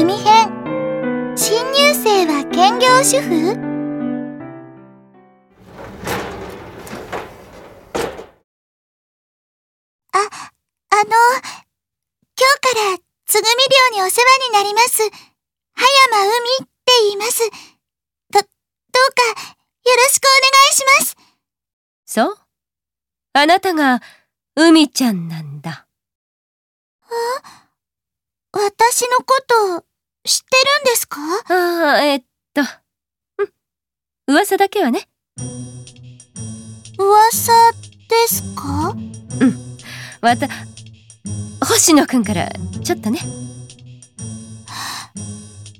海編新入生は兼業主婦？あ、あの、今日からつぐみ寮にお世話になります。葉山海って言います。ど、どうかよろしくお願いします。そうあなたが海ちゃんなんだ。あ私のこと知ってるんですか？ああ、えっと、うん。噂だけはね。噂ですか？うん。わた、星野くんからちょっとね。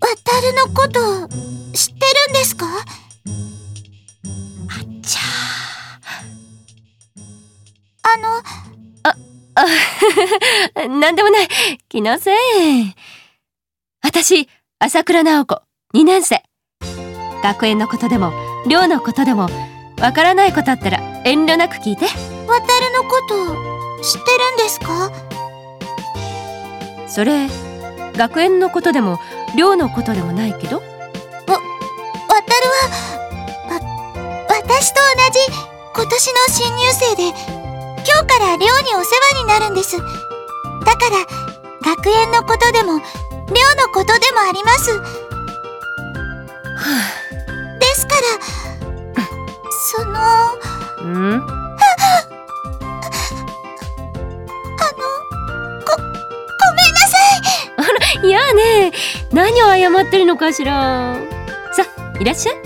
渡るのこと知ってるんですか？あっちゃあの、あ、なんでもない。気のせい。私、朝倉直子、2年生。学園のことでも、寮のことでも、わからないことあったら遠慮なく聞いて。渡るのこと知ってるんですか？それ、学園のことでも、寮のことでもないけど。わ、渡るは、わ、私と同じ今年の新入生で、今日から寮にお世話になるんです。だから学園のことでも寮のことでもあります。ですからそのん？あのごごめんなさい。あらいやね。何を謝ってるのかしら。さいらっしゃい。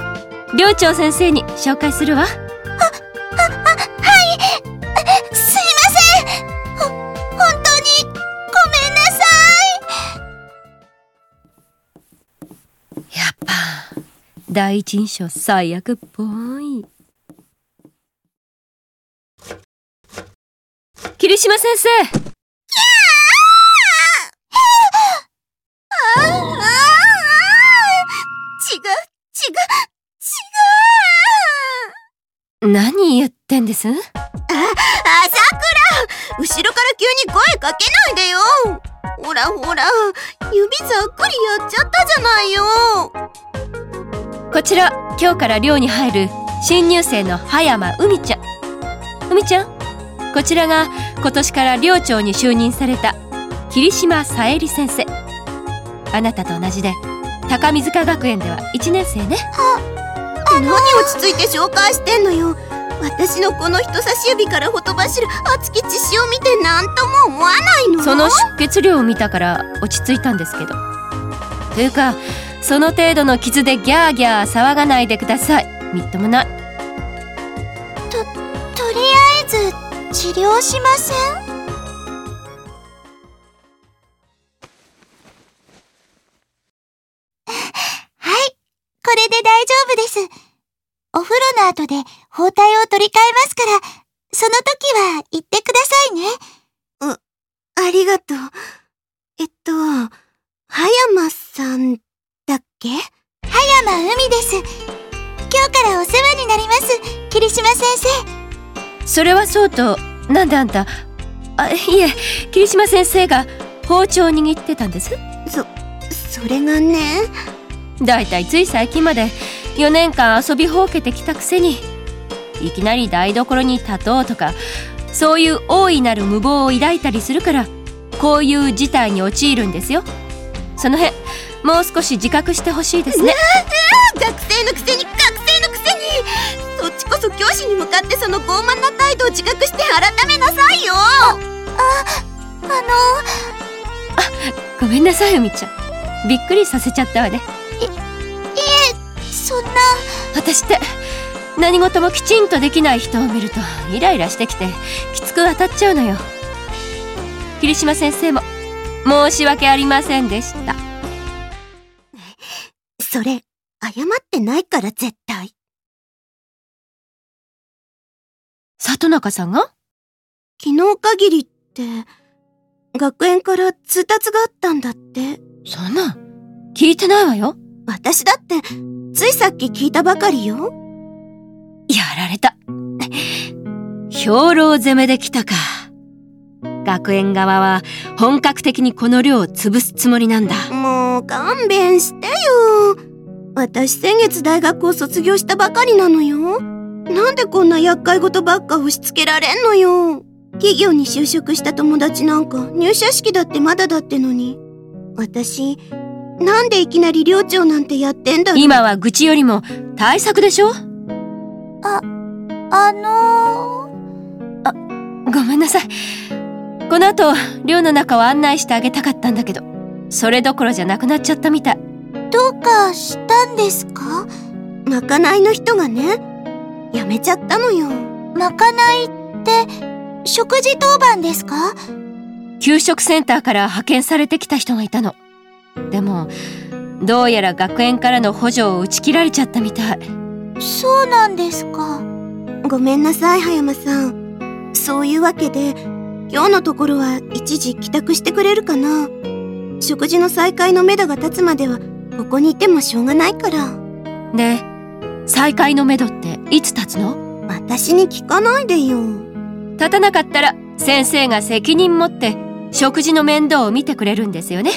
寮長先生に紹介するわ。第一印象最悪っぽい。霧島先生。違う、違う、違う。何言ってんですあ、朝倉後ろから急に声かけないでよほらほら、指ざっくりやっちゃったじゃないよこちら今日から寮に入る新入生の葉山海ちゃん。海ちゃん？こちらが今年から寮長に就任された霧島さえり先生。あなたと同じで高水科学園では1年生ね。はあ何落ち着いて紹介してんのよ。私のこの人差し指からほとばしる熱き血潮を見て何とも思わないのその出血量を見たから落ち着いたんですけど。というかその程度の傷でギャーギャー騒がないでください。みっともない。ととりあえず治療しません？はいこれで大丈夫です。お風呂の後で包帯を取り替えますからその時は言ってくださいね。うありがとう。えっと葉山さんだっけ？葉山海です。今日からお世話になります、霧島先生。それはそうと、なんであんた、あ、いえ、霧島先生が包丁を握ってたんです？そ、それがね。だいたいつい最近まで4年間遊びほうけてきたくせに、いきなり台所に立とうとか、そういう大いなる無謀を抱いたりするから、こういう事態に陥るんですよ。その辺、もう少し自覚してほしいですね。学生のくせに学生のくせに。そっちこそ教師に向かってその傲慢な態度を自覚して改めなさいよ。ああのあごめんなさい海ちゃん。びっくりさせちゃったわね。いいえそんな。私って何事もきちんとできない人を見るとイライラしてきてきつく当たっちゃうのよ。桐島先生も申し訳ありませんでしたそれ、謝ってないから絶対。里中さんが？昨日限りって、学園から通達があったんだって。そんな、聞いてないわよ。私だって、ついさっき聞いたばかりよ。やられた。兵糧攻めで来たか。学園側は本格的にこの寮を潰すつもりなんだ。もう勘弁してよ。私先月大学を卒業したばかりなのよ。なんでこんな厄介事ばっか押し付けられんのよ。企業に就職した友達なんか入社式だってまだだってのに。私、なんでいきなり寮長なんてやってんだろ今は愚痴よりも対策でしょ？あ、あのー、あ、ごめんなさい。この後、寮の中を案内してあげたかったんだけど、それどころじゃなくなっちゃったみたい。どうかしたんですか？まかないの人がね、やめちゃったのよ。まかないって、食事当番ですか？給食センターから派遣されてきた人がいたの。でも、どうやら学園からの補助を打ち切られちゃったみたい。そうなんですか。ごめんなさい、葉山さん。そういうわけで、今日のところは一時帰宅してくれるかな。食事の再開のめどが立つまでは、ここにいてもしょうがないから。で、再開のめどっていつ立つの？私に聞かないでよ。立たなかったら先生が責任持って食事の面倒を見てくれるんですよね。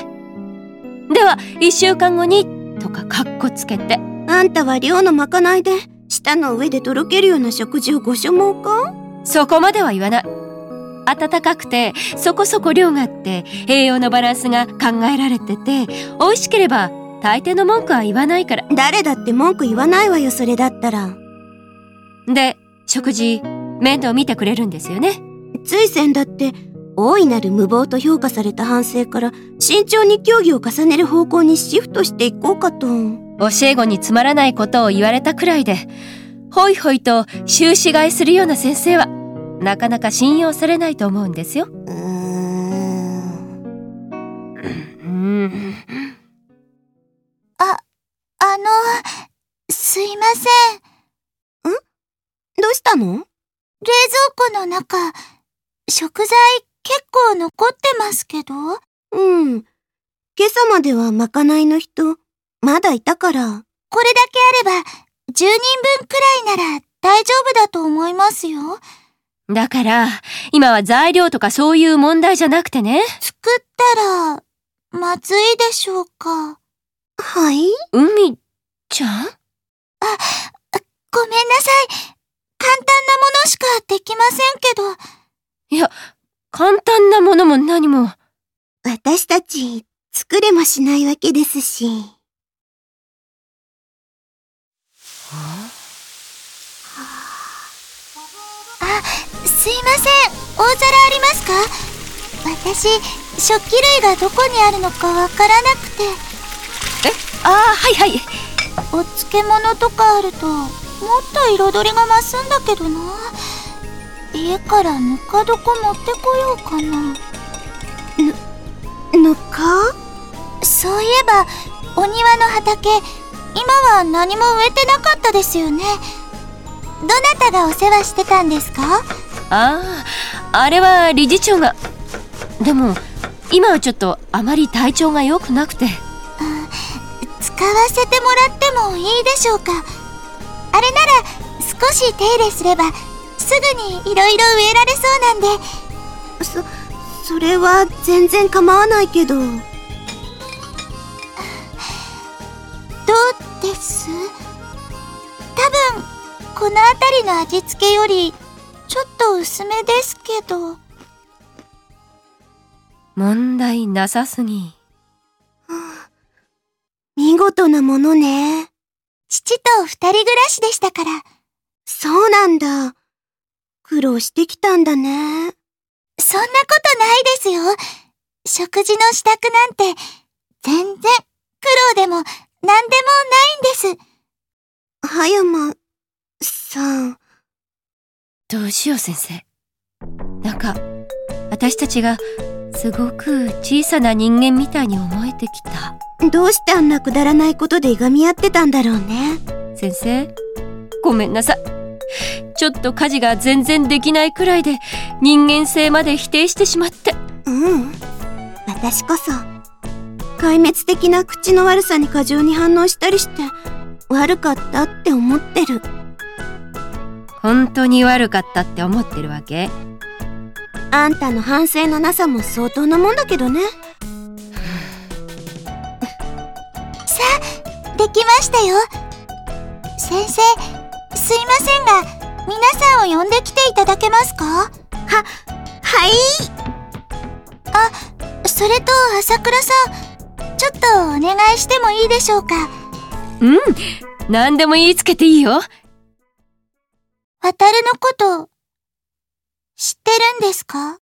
では、一週間後に、とかカッコつけて。あんたは寮のまかないで、舌の上でとろけるような食事をご所望か？そこまでは言わない。暖かくて、そこそこ量があって、栄養のバランスが考えられてて、美味しければ、大抵の文句は言わないから。誰だって文句言わないわよ、それだったら。で、食事、面倒見てくれるんですよね。ついせんだって、大いなる無謀と評価された反省から慎重に協議を重ねる方向にシフトしていこうかと。教え子につまらないことを言われたくらいで、ほいほいと終始買いするような先生は、なかなか信用されないと思うんですよ。うーん。あ、あの、すいません。ん？どうしたの？冷蔵庫の中、食材結構残ってますけどうん。今朝まではまかないの人、まだいたから。これだけあれば、10人分くらいなら大丈夫だと思いますよ。だから、今は材料とかそういう問題じゃなくてね。作ったら、まずいでしょうか。はい？海ちゃん？あ、ごめんなさい。簡単なものしかできませんけど。いや、簡単なものも何も。私たち、作れもしないわけですし。あ、すいません。大皿ありますか？私、食器類がどこにあるのかわからなくて。え？ああ、はいはい。お漬物とかあると、もっと彩りが増すんだけどな。家からぬか床持ってこようかな。ぬ、ぬか？そういえば、お庭の畑、今は何も植えてなかったですよね。どなたがお世話してたんですか？ああ、あれは理事長が。でも、今はちょっとあまり体調が良くなくて。使わせてもらってもいいでしょうかあれなら少し手入れすればすぐにいろいろ植えられそうなんでそそれは全然構わないけどどうです？多分この辺りの味付けよりちょっと薄めですけど問題なさすぎ、見事なものね父と二人暮らしでしたからそうなんだ苦労してきたんだね。そんなことないですよ。食事の支度なんて、全然、苦労でも、なんでもないんです。葉山、さん。どうしよう先生。なんか、私たちが、すごく小さな人間みたいに思えてきた。どうしてあんなくだらないことでいがみ合ってたんだろうね。先生、ごめんなさい。ちょっと家事が全然できないくらいで人間性まで否定してしまって。うん。私こそ、壊滅的な口の悪さに過剰に反応したりして、悪かったって思ってる。本当に悪かったって思ってるわけ？あんたの反省のなさも相当なもんだけどね。さあ、できましたよ。先生、すいませんが、皆さんを呼んできていただけますか？は、はい。あ、それと朝倉さん、ちょっとお願いしてもいいでしょうか？うん、何でも言いつけていいよ。渡るのこと、知ってるんですか？う、う